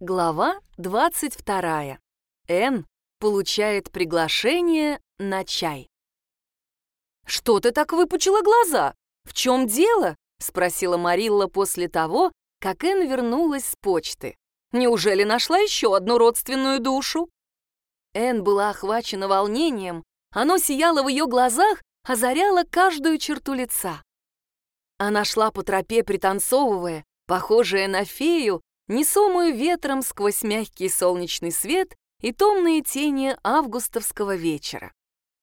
Глава 22. Н получает приглашение на чай. «Что ты так выпучила глаза? В чем дело?» — спросила Марилла после того, как Н вернулась с почты. «Неужели нашла еще одну родственную душу?» Н была охвачена волнением, оно сияло в ее глазах, озаряло каждую черту лица. Она шла по тропе, пританцовывая, похожая на фею, несомую ветром сквозь мягкий солнечный свет и томные тени августовского вечера.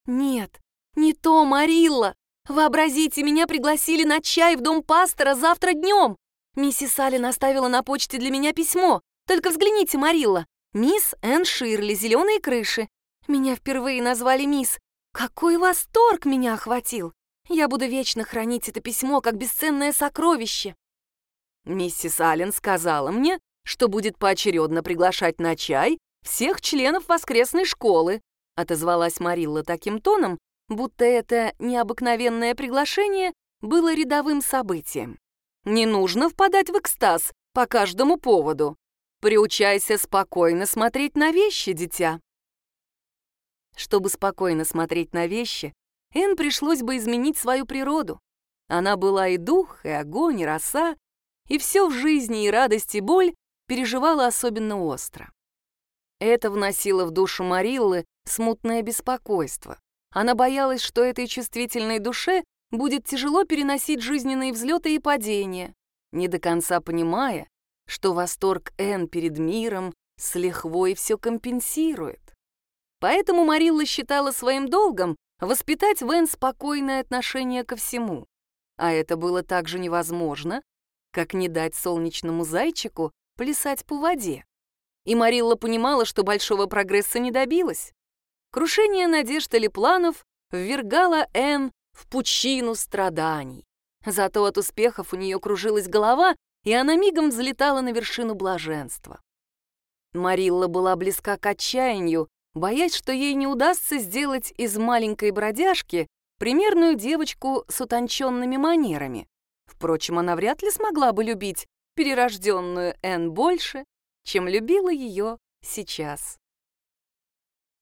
«Нет, не то, Марилла! Вообразите, меня пригласили на чай в дом пастора завтра днем! Миссис Аллен оставила на почте для меня письмо. Только взгляните, Марилла. Мисс Энн Ширли, зеленые крыши. Меня впервые назвали мисс. Какой восторг меня охватил! Я буду вечно хранить это письмо как бесценное сокровище. Миссис Аллен сказала мне, что будет поочередно приглашать на чай всех членов воскресной школы, отозвалась Марилла таким тоном, будто это необыкновенное приглашение было рядовым событием. Не нужно впадать в экстаз по каждому поводу. Приучайся спокойно смотреть на вещи, дитя. Чтобы спокойно смотреть на вещи, Эн пришлось бы изменить свою природу. Она была и дух, и огонь, и роса, и все в жизни, и радость, и боль переживала особенно остро. Это вносило в душу Мариллы смутное беспокойство. Она боялась, что этой чувствительной душе будет тяжело переносить жизненные взлеты и падения, не до конца понимая, что восторг Энн перед миром с лихвой все компенсирует. Поэтому Марилла считала своим долгом воспитать в Энн спокойное отношение ко всему. А это было также невозможно, как не дать солнечному зайчику плясать по воде? И Марилла понимала, что большого прогресса не добилась. Крушение надежд или планов ввергало Энн в пучину страданий. Зато от успехов у нее кружилась голова, и она мигом взлетала на вершину блаженства. Марилла была близка к отчаянию, боясь, что ей не удастся сделать из маленькой бродяжки примерную девочку с утонченными манерами. Впрочем, она вряд ли смогла бы любить перерожденную Энн больше, чем любила ее сейчас.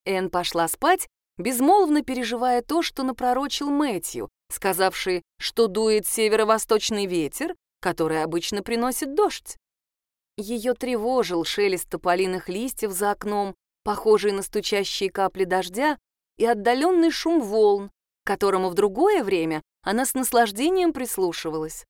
Энн пошла спать, безмолвно переживая то, что напророчил Мэтью, сказавший, что дует северо-восточный ветер, который обычно приносит дождь. Ее тревожил шелест тополиных листьев за окном, похожий на стучащие капли дождя, и отдаленный шум волн, которому в другое время она с наслаждением прислушивалась.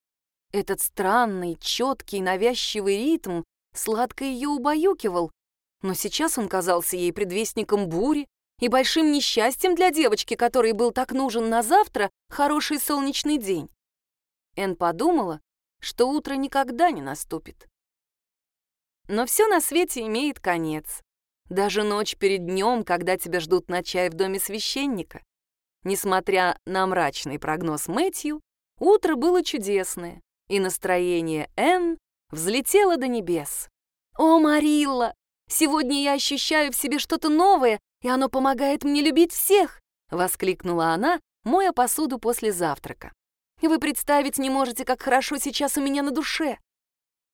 Этот странный, четкий, навязчивый ритм сладко ее убаюкивал, но сейчас он казался ей предвестником бури и большим несчастьем для девочки, которой был так нужен на завтра хороший солнечный день. Эн подумала, что утро никогда не наступит. Но все на свете имеет конец. Даже ночь перед днем, когда тебя ждут на чай в доме священника. Несмотря на мрачный прогноз Мэтью, утро было чудесное, и настроение Энн взлетело до небес. «О, Марилла! Сегодня я ощущаю в себе что-то новое, и оно помогает мне любить всех!» — воскликнула она, моя посуду после завтрака. «Вы представить не можете, как хорошо сейчас у меня на душе!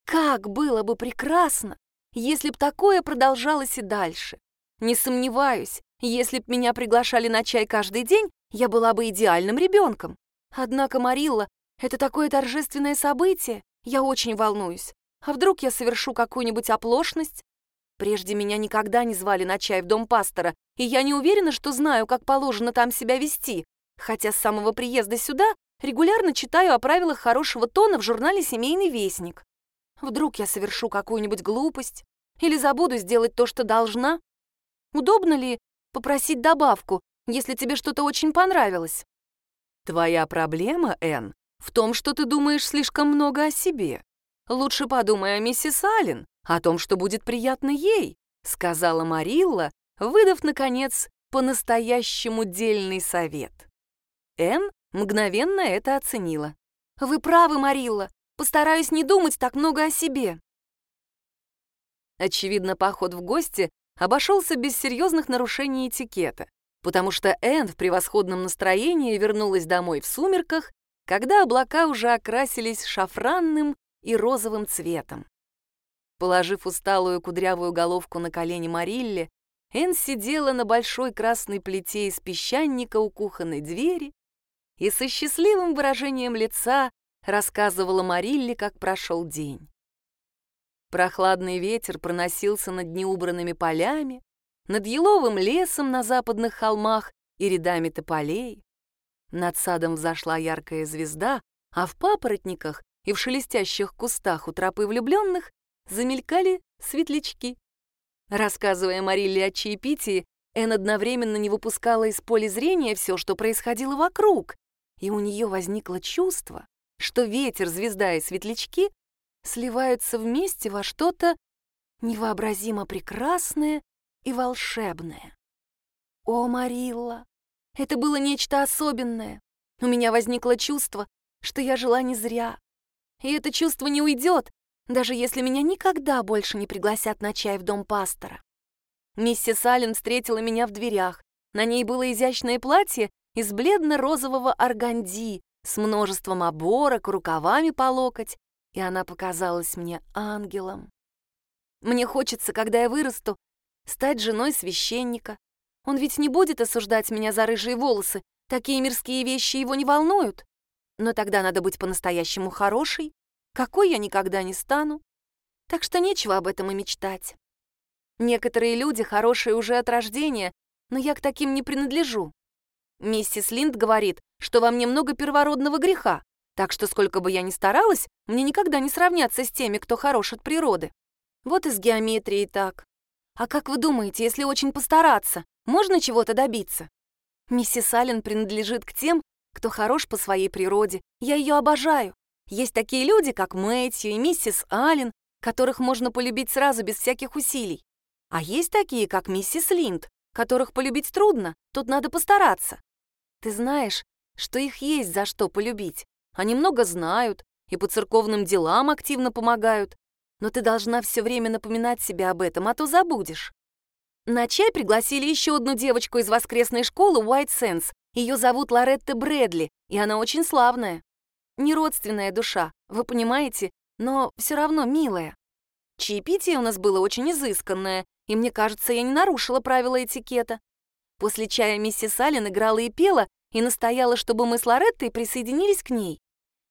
Как было бы прекрасно, если б такое продолжалось и дальше! Не сомневаюсь, если б меня приглашали на чай каждый день, я была бы идеальным ребенком. Однако, Марилла, это такое торжественное событие, я очень волнуюсь. А вдруг я совершу какую-нибудь оплошность? Прежде меня никогда не звали на чай в дом пастора, и я не уверена, что знаю, как положено там себя вести, хотя с самого приезда сюда регулярно читаю о правилах хорошего тона в журнале «Семейный вестник». Вдруг я совершу какую-нибудь глупость или забуду сделать то, что должна? Удобно ли попросить добавку, если тебе что-то очень понравилось? Твоя проблема, Энн, в том, что ты думаешь слишком много о себе. Лучше подумай о миссис Аллен, о том, что будет приятно ей, сказала Марилла, выдав, наконец, по-настоящему дельный совет. Энн мгновенно это оценила. «Вы правы, Марилла. Постараюсь не думать так много о себе». Очевидно, поход в гости обошелся без серьезных нарушений этикета, потому что Энн в превосходном настроении вернулась домой в сумерках когда облака уже окрасились шафранным и розовым цветом. Положив усталую кудрявую головку на колени Марилле, Энн сидела на большой красной плите из песчаника у кухонной двери и со счастливым выражением лица рассказывала Марилле, как прошел день. Прохладный ветер проносился над неубранными полями, над еловым лесом на западных холмах и рядами тополей. Над садом взошла яркая звезда, а в папоротниках и в шелестящих кустах у тропы влюбленных замелькали светлячки. Рассказывая Марилле о чаепитии, Эн одновременно не выпускала из поля зрения все, что происходило вокруг, и у нее возникло чувство, что ветер, звезда и светлячки сливаются вместе во что-то невообразимо прекрасное и волшебное. О, Марилла, это было нечто особенное. У меня возникло чувство, что я жила не зря. И это чувство не уйдет, даже если меня никогда больше не пригласят на чай в дом пастора. Миссис Аллен встретила меня в дверях. На ней было изящное платье из бледно-розового органди с множеством оборок, рукавами по локоть, и она показалась мне ангелом. Мне хочется, когда я вырасту, стать женой священника. Он ведь не будет осуждать меня за рыжие волосы, такие мирские вещи его не волнуют. Но тогда надо быть по-настоящему хорошей, какой я никогда не стану. Так что нечего об этом и мечтать. Некоторые люди хорошие уже от рождения, но я к таким не принадлежу. Миссис Линд говорит, что во мне много первородного греха, так что сколько бы я ни старалась, мне никогда не сравняться с теми, кто хорош от природы. Вот и с геометрией так. А как вы думаете, если очень постараться, можно чего-то добиться? Миссис Аллен принадлежит к тем, кто хорош по своей природе. Я ее обожаю. Есть такие люди, как Мэтью и миссис Аллен, которых можно полюбить сразу без всяких усилий. А есть такие, как миссис Линд, которых полюбить трудно, тут надо постараться. Ты знаешь, что их есть за что полюбить. Они много знают и по церковным делам активно помогают. Но ты должна все время напоминать себе об этом, а то забудешь. На чай пригласили еще одну девочку из воскресной школы White Sands. Ее зовут Лоретта Брэдли, и она очень славная. Не родственная душа, вы понимаете, но все равно милая. Чаепитие у нас было очень изысканное, и мне кажется, я не нарушила правила этикета. После чая миссис Аллен играла и пела, и настояла, чтобы мы с Лореттой присоединились к ней.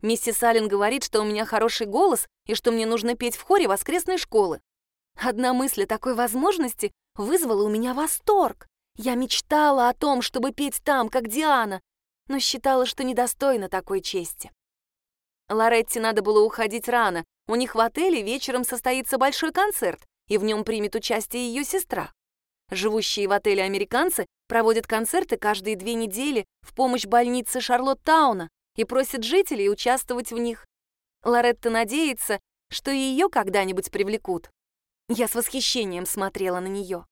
Миссис Аллен говорит, что у меня хороший голос и что мне нужно петь в хоре воскресной школы. Одна мысль о такой возможности вызвала у меня восторг. Я мечтала о том, чтобы петь там, как Диана, но считала, что недостойна такой чести. Лоретте надо было уходить рано. У них в отеле вечером состоится большой концерт, и в нем примет участие ее сестра. Живущие в отеле американцы проводят концерты каждые две недели в помощь больнице Шарлоттауна и просят жителей участвовать в них. Лоретта надеется, что ее когда-нибудь привлекут. Я с восхищением смотрела на нее.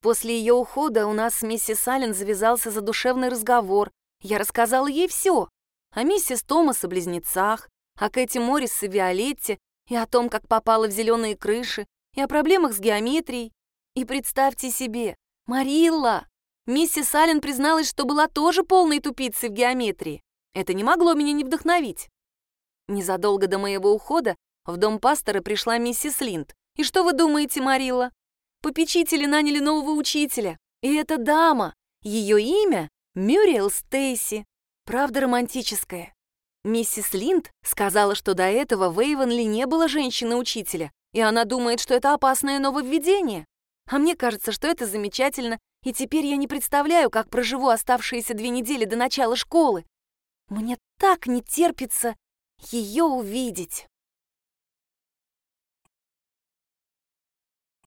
После ее ухода у нас с миссис Аллен завязался задушевный разговор. Я рассказала ей все, о миссис Томас и близнецах, о Кэти Моррис и Виолетте, и о том, как попала в зеленые крыши, и о проблемах с геометрией. И представьте себе, Марилла! Миссис Аллен призналась, что была тоже полной тупицей в геометрии. Это не могло меня не вдохновить. Незадолго до моего ухода в дом пастора пришла миссис Линд. И что вы думаете, Марилла? Попечители наняли нового учителя. И эта дама, ее имя Мюриэл Стейси. Правда романтическое. Миссис Линд сказала, что до этого в Эйвенли не было женщины-учителя, и она думает, что это опасное нововведение. А мне кажется, что это замечательно, и теперь я не представляю, как проживу оставшиеся две недели до начала школы. Мне так не терпится ее увидеть.